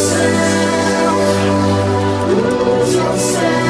yourself, lose yourself.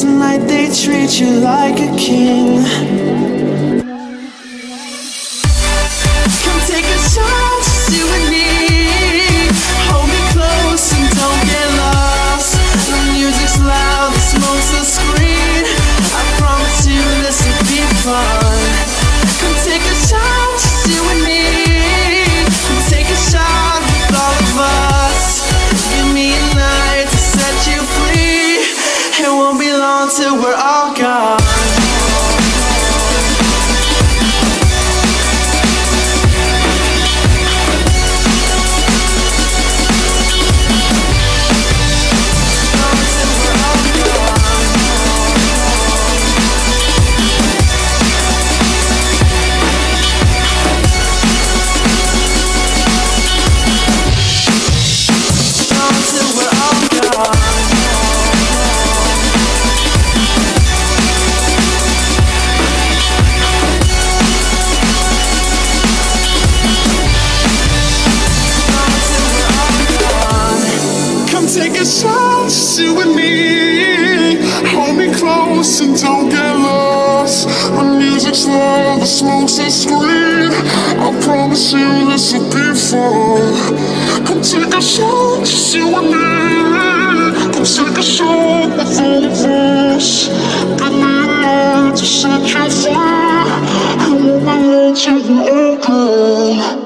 Tonight they treat you like a king. to where smokes and scream I promise you this will be fun Come take a shot, just you and me. Come take a shot with all of us. Give me a night to set you free I won't be till we're all gone